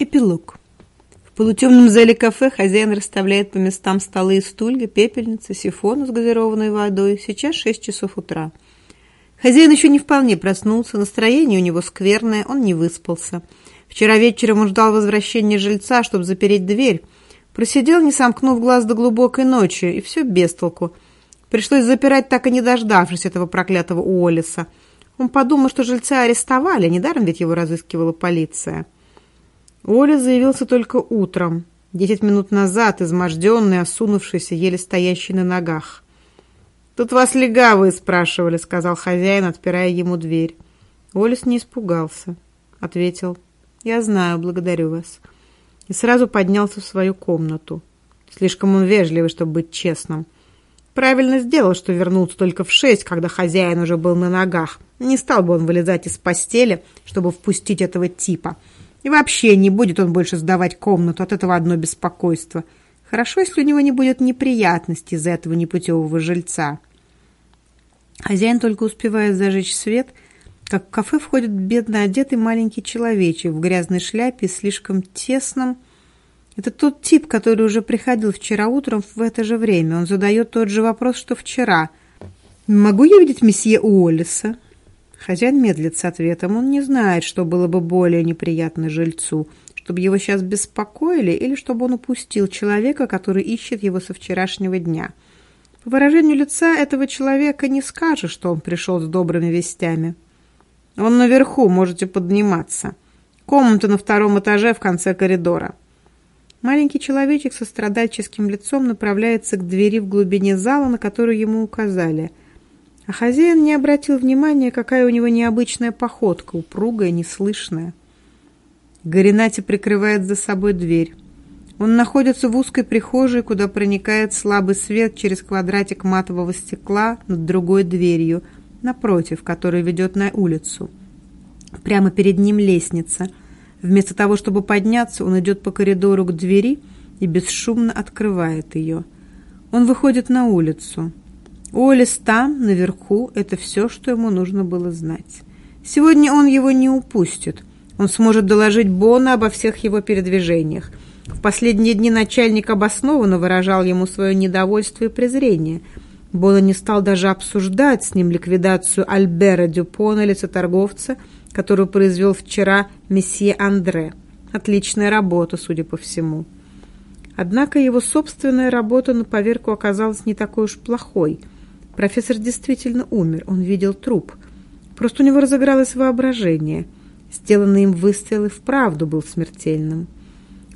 Эпилог. В полутемном зале кафе хозяин расставляет по местам столы и стулья, пепельницы, сифоны с газированной водой. Сейчас шесть часов утра. Хозяин еще не вполне проснулся, настроение у него скверное, он не выспался. Вчера вечером он ждал возвращения жильца, чтобы запереть дверь. Просидел, не сомкнув глаз до глубокой ночи, и все без толку. Пришлось запирать, так и не дождавшись этого проклятого Уоллеса. Он подумал, что жильца арестовали, недаром ведь его разыскивала полиция. Оля заявился только утром, десять минут назад, изможденный, осунувшийся, еле стоящий на ногах. «Тут вас легавые спрашивали», — сказал хозяин, отпирая ему дверь. Олес не испугался. Ответил, «Я знаю, благодарю вас». И сразу поднялся в свою комнату. Слишком он вежливый, чтобы быть честным. Правильно сделал, что вернулся только в шесть, когда хозяин уже был на ногах. Не стал бы он вылезать из постели, чтобы впустить этого типа — и вообще не будет он больше сдавать комнату, от этого одно беспокойство. Хорошо, если у него не будет неприятностей из-за этого непутевого жильца. Хозяин только успевает зажечь свет, как в кафе входит бедно одетый маленький человечек в грязной шляпе и слишком тесном. Это тот тип, который уже приходил вчера утром в это же время. Он задает тот же вопрос, что вчера. «Могу я видеть месье Уоллеса?» Хозяин медлит с ответом. Он не знает, что было бы более неприятно жильцу, чтобы его сейчас беспокоили или чтобы он упустил человека, который ищет его со вчерашнего дня. По выражению лица этого человека не скажешь, что он пришел с добрыми вестями. Он наверху, можете подниматься. Комната на втором этаже в конце коридора. Маленький человечек со страдальческим лицом направляется к двери в глубине зала, на которую ему указали – а хозяин не обратил внимания, какая у него необычная походка, упругая, неслышная. Горинати прикрывает за собой дверь. Он находится в узкой прихожей, куда проникает слабый свет через квадратик матового стекла над другой дверью, напротив, которая ведет на улицу. Прямо перед ним лестница. Вместо того, чтобы подняться, он идет по коридору к двери и бесшумно открывает ее. Он выходит на улицу. Олис там, наверху, это все, что ему нужно было знать. Сегодня он его не упустит. Он сможет доложить Бона обо всех его передвижениях. В последние дни начальник обоснованно выражал ему свое недовольство и презрение. Бона не стал даже обсуждать с ним ликвидацию Альбера Дюпона, лицеторговца, которую произвел вчера месье Андре. Отличная работа, судя по всему. Однако его собственная работа на поверку оказалась не такой уж плохой – Профессор действительно умер, он видел труп. Просто у него разыгралось воображение. Сделанный им выстрел и вправду был смертельным.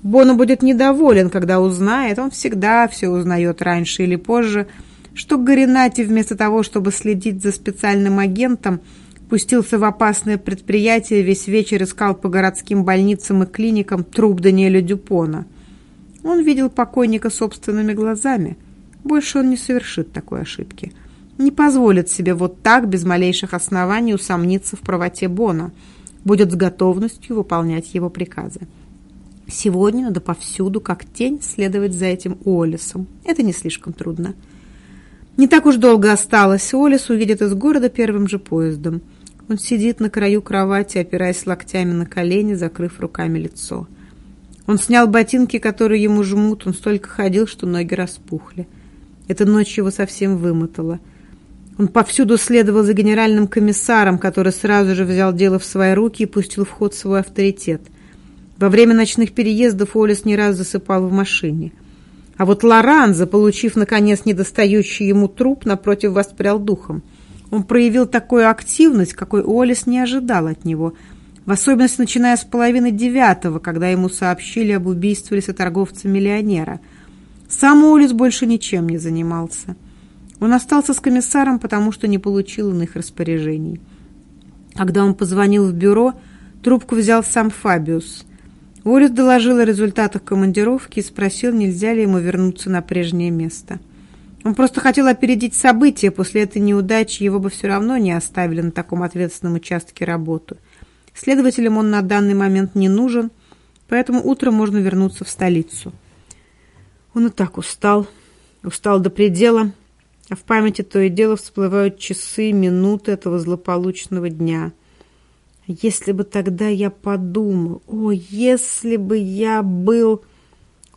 Боно будет недоволен, когда узнает, он всегда все узнает раньше или позже, что Горинати вместо того, чтобы следить за специальным агентом, пустился в опасное предприятие, весь вечер искал по городским больницам и клиникам труп Даниэля Дюпона. Он видел покойника собственными глазами. Больше он не совершит такой ошибки не позволит себе вот так, без малейших оснований, усомниться в правоте Бона, будет с готовностью выполнять его приказы. Сегодня надо повсюду, как тень, следовать за этим Уоллесом. Это не слишком трудно. Не так уж долго осталось. Уоллес увидит из города первым же поездом. Он сидит на краю кровати, опираясь локтями на колени, закрыв руками лицо. Он снял ботинки, которые ему жмут. Он столько ходил, что ноги распухли. Эта ночь его совсем вымотала. Он повсюду следовал за генеральным комиссаром, который сразу же взял дело в свои руки и пустил в ход свой авторитет. Во время ночных переездов Олес не раз засыпал в машине. А вот Лоран, заполучив, наконец, недостающий ему труп, напротив воспрял духом. Он проявил такую активность, какой Олес не ожидал от него, в особенности начиная с половины девятого, когда ему сообщили об убийстве лесоторговца-миллионера. Сам Олес больше ничем не занимался. Он остался с комиссаром, потому что не получил иных распоряжений. Когда он позвонил в бюро, трубку взял сам Фабиус. Уоллес доложил о результатах командировки и спросил, нельзя ли ему вернуться на прежнее место. Он просто хотел опередить события, после этой неудачи его бы все равно не оставили на таком ответственном участке работы. Следователям он на данный момент не нужен, поэтому утром можно вернуться в столицу. Он и так устал, устал до предела, а в памяти то и дело всплывают часы, минуты этого злополучного дня. Если бы тогда я подумал, о, если бы я был...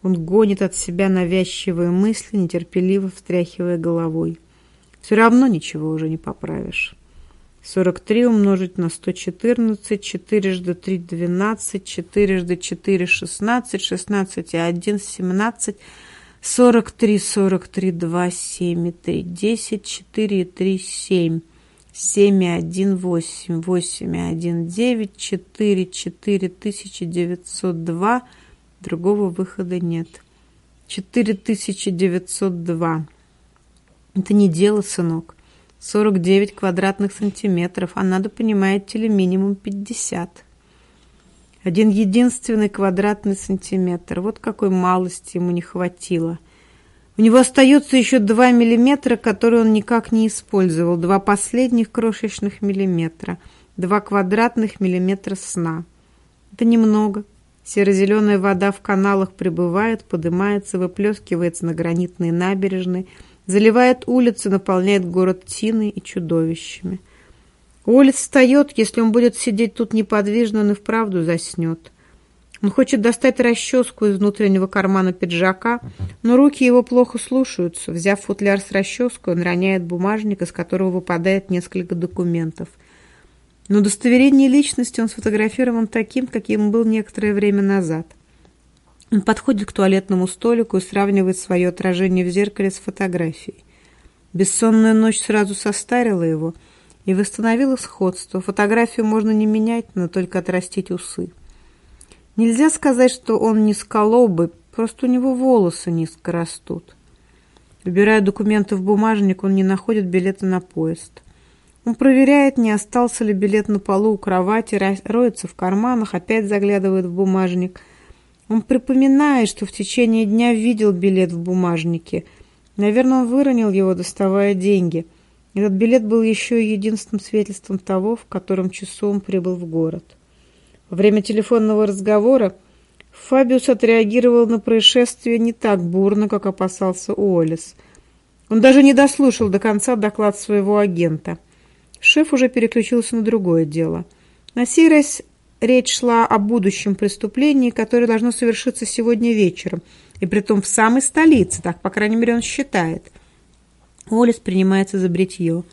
Он гонит от себя навязчивые мысли, нетерпеливо встряхивая головой. Все равно ничего уже не поправишь. 43 умножить на 114, 4 жды 3 – 12, 4 жды 4 – 16, 16 и 1 – 17, 43, 43, 2, 7 и 3, 10, 4 и 3 – 7, 7 и 1 – 8, 8 и 1 – 9, 4, 4 902, другого выхода нет. 4902. Это не дело, сынок. 49 квадратных сантиметров, а надо, понимаете ли, минимум 50. Один единственный квадратный сантиметр. Вот какой малости ему не хватило. У него остается еще 2 миллиметра, которые он никак не использовал. Два последних крошечных миллиметра. Два квадратных миллиметра сна. Это немного. Серо-зеленая вода в каналах прибывает, поднимается, выплескивается на гранитные набережные – заливает улицы, наполняет город тиной и чудовищами. Улиц встает, если он будет сидеть тут неподвижно, он и вправду заснет. Он хочет достать расческу из внутреннего кармана пиджака, но руки его плохо слушаются. Взяв футляр с расческой, он роняет бумажник, из которого выпадает несколько документов. Но удостоверение личности он сфотографирован таким, каким был некоторое время назад – он подходит к туалетному столику и сравнивает свое отражение в зеркале с фотографией. Бессонная ночь сразу состарила его и восстановила сходство. Фотографию можно не менять, но только отрастить усы. Нельзя сказать, что он не сколобый, просто у него волосы низко растут. Убирая документы в бумажник, он не находит билета на поезд. Он проверяет, не остался ли билет на полу у кровати, роется в карманах, опять заглядывает в бумажник – он припоминает, что в течение дня видел билет в бумажнике. Наверное, он выронил его, доставая деньги. Этот билет был еще единственным свидетельством того, в котором часу он прибыл в город. Во время телефонного разговора Фабиус отреагировал на происшествие не так бурно, как опасался Уоллес. Он даже не дослушал до конца доклад своего агента. Шеф уже переключился на другое дело. На сей раз Речь шла о будущем преступлении, которое должно совершиться сегодня вечером, и притом в самой столице, так, по крайней мере, он считает. Олес принимается за бритье.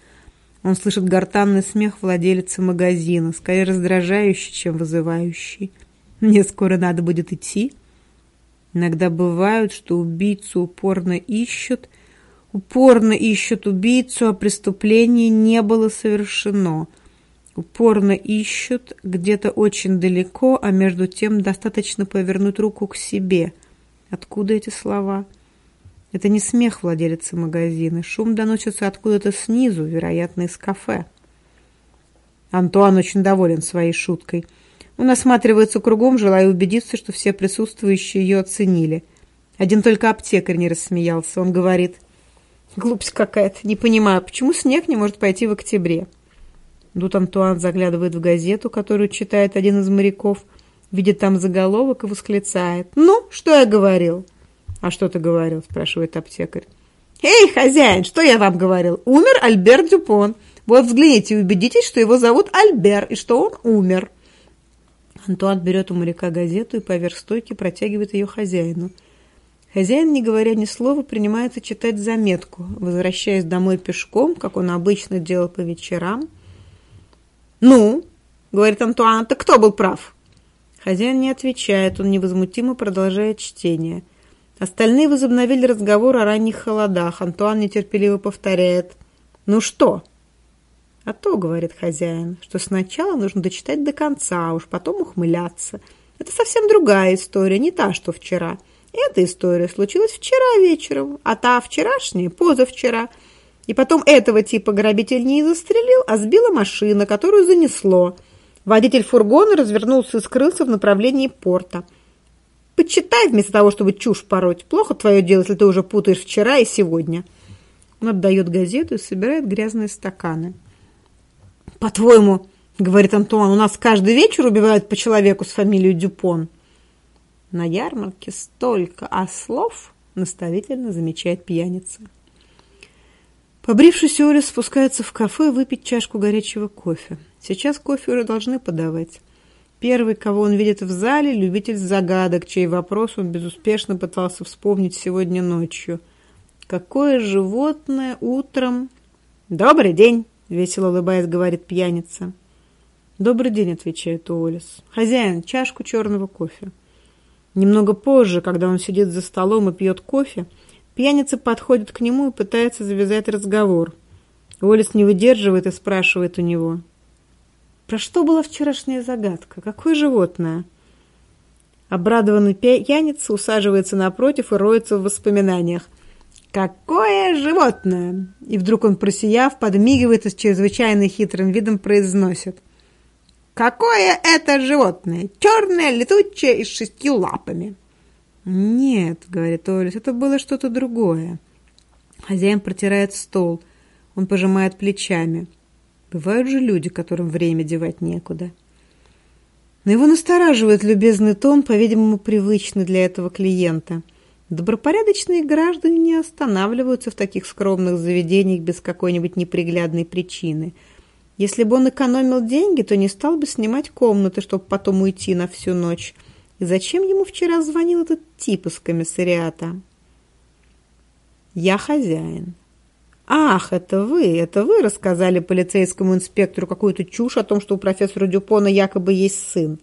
Он слышит гортанный смех владелицы магазина, скорее раздражающий, чем вызывающий. «Мне скоро надо будет идти». Иногда бывают, что убийцу упорно ищут, упорно ищут убийцу, а преступление не было совершено – упорно ищут где-то очень далеко, а между тем достаточно повернуть руку к себе. Откуда эти слова? Это не смех владелицы магазина. Шум доносится откуда-то снизу, вероятно, из кафе. Антуан очень доволен своей шуткой. Он осматривается кругом, желая убедиться, что все присутствующие ее оценили. Один только аптекарь не рассмеялся. Он говорит, «Глупость какая-то, не понимаю, почему снег не может пойти в октябре?» Тут Антуан заглядывает в газету, которую читает один из моряков, видит там заголовок и восклицает. «Ну, что я говорил?» «А что ты говорил?» – спрашивает аптекарь. «Эй, хозяин, что я вам говорил? Умер Альбер Дюпон. Вот взгляните и убедитесь, что его зовут Альбер и что он умер». Антуан берет у моряка газету и поверх стойки протягивает ее хозяину. Хозяин, не говоря ни слова, принимается читать заметку, возвращаясь домой пешком, как он обычно делал по вечерам – «Ну?» — говорит Антуан. «Так кто был прав?» Хозяин не отвечает, он невозмутимо продолжает чтение. Остальные возобновили разговор о ранних холодах. Антуан нетерпеливо повторяет. «Ну что?» «А то, — говорит хозяин, — что сначала нужно дочитать до конца, а уж потом ухмыляться. Это совсем другая история, не та, что вчера. Эта история случилась вчера вечером, а та вчерашняя — позавчера». И потом этого типа грабитель не застрелил, а сбила машина, которую занесло. Водитель фургона развернулся и скрылся в направлении порта. Почитай вместо того, чтобы чушь пороть. Плохо твое дело, если ты уже путаешь вчера и сегодня. Он отдает газету и собирает грязные стаканы. «По-твоему, — говорит Антуан, — у нас каждый вечер убивают по человеку с фамилией Дюпон?» На ярмарке столько ослов, наставительно замечает пьяница. Побрившись, Оля спускается в кафе выпить чашку горячего кофе. Сейчас кофе уже должны подавать. Первый, кого он видит в зале, любитель загадок, чей вопрос он безуспешно пытался вспомнить сегодня ночью. Какое животное утром... «Добрый день!» — весело улыбаясь, говорит пьяница. «Добрый день», — отвечает Уоллес. «Хозяин, чашку черного кофе». Немного позже, когда он сидит за столом и пьет кофе, Пьяница подходит к нему и пытается завязать разговор. Уоллес не выдерживает и спрашивает у него. «Про что была вчерашняя загадка? Какое животное?» Обрадованный пьяница усаживается напротив и роется в воспоминаниях. «Какое животное!» И вдруг он, просияв, подмигивает и с чрезвычайно хитрым видом произносит. «Какое это животное? Черное, летучее и с шестью лапами!» «Нет», — говорит Олес, — «это было что-то другое». Хозяин протирает стол. Он пожимает плечами. Бывают же люди, которым время девать некуда. Но его настораживает любезный тон, по-видимому, привычный для этого клиента. Добропорядочные граждане не останавливаются в таких скромных заведениях без какой-нибудь неприглядной причины. Если бы он экономил деньги, то не стал бы снимать комнаты, чтобы потом уйти на всю ночь. Зачем ему вчера звонил этот тип из комиссариата? Я хозяин. Ах, это вы, это вы рассказали полицейскому инспектору какую-то чушь о том, что у профессора Дюпона якобы есть сын.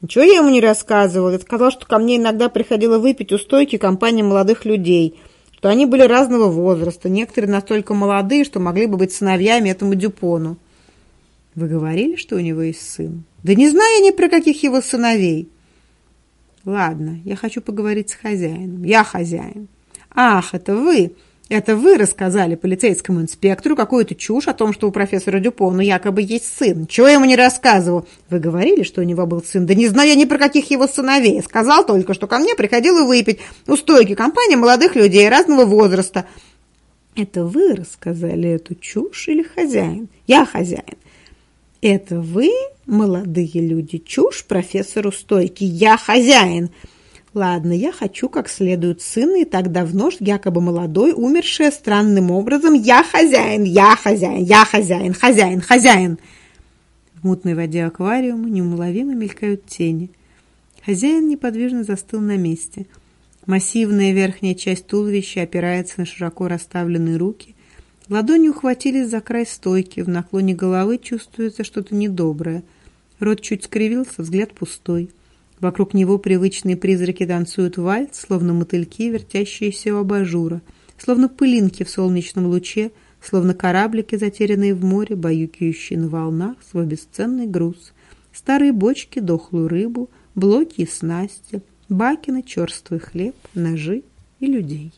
Ничего я ему не рассказывал. Я сказал, что ко мне иногда приходило выпить у стойки компания молодых людей, что они были разного возраста, некоторые настолько молодые, что могли бы быть сыновьями этому Дюпону. Вы говорили, что у него есть сын? Да не знаю я ни про каких его сыновей. Ладно, я хочу поговорить с хозяином. Я хозяин. Ах, это вы! Это вы рассказали полицейскому инспектору какую-то чушь о том, что у профессора Дюпона якобы есть сын. Чего я ему не рассказывал? Вы говорили, что у него был сын? Да не знаю я ни про каких его сыновей. Сказал только, что ко мне приходило выпить у стойки компания молодых людей разного возраста. Это вы рассказали эту чушь или хозяин? Я хозяин. Это вы, молодые люди, чушь профессору стойки. Я хозяин. Ладно, я хочу как следует сына, и так давно, якобы молодой, умерший странным образом. Я хозяин, я хозяин, я хозяин, хозяин, хозяин. В мутной воде аквариума неумоловимо мелькают тени. Хозяин неподвижно застыл на месте. Массивная верхняя часть туловища опирается на широко расставленные руки, Ладони ухватились за край стойки, в наклоне головы чувствуется что-то недоброе. Рот чуть скривился, взгляд пустой. Вокруг него привычные призраки танцуют вальс, словно мотыльки, вертящиеся у абажура, словно пылинки в солнечном луче, словно кораблики, затерянные в море, баюкающие на волнах свой бесценный груз. Старые бочки, дохлую рыбу, блоки и снасти, бакины, черствый хлеб, ножи и людей.